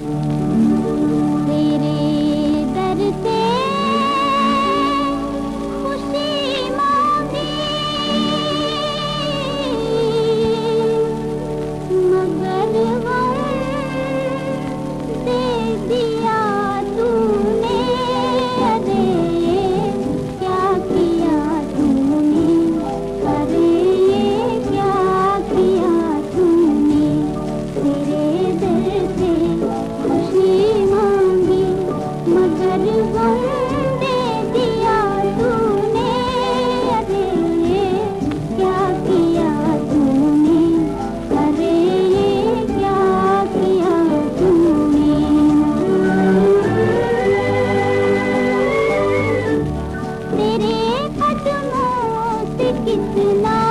Mm-hmm. きつな」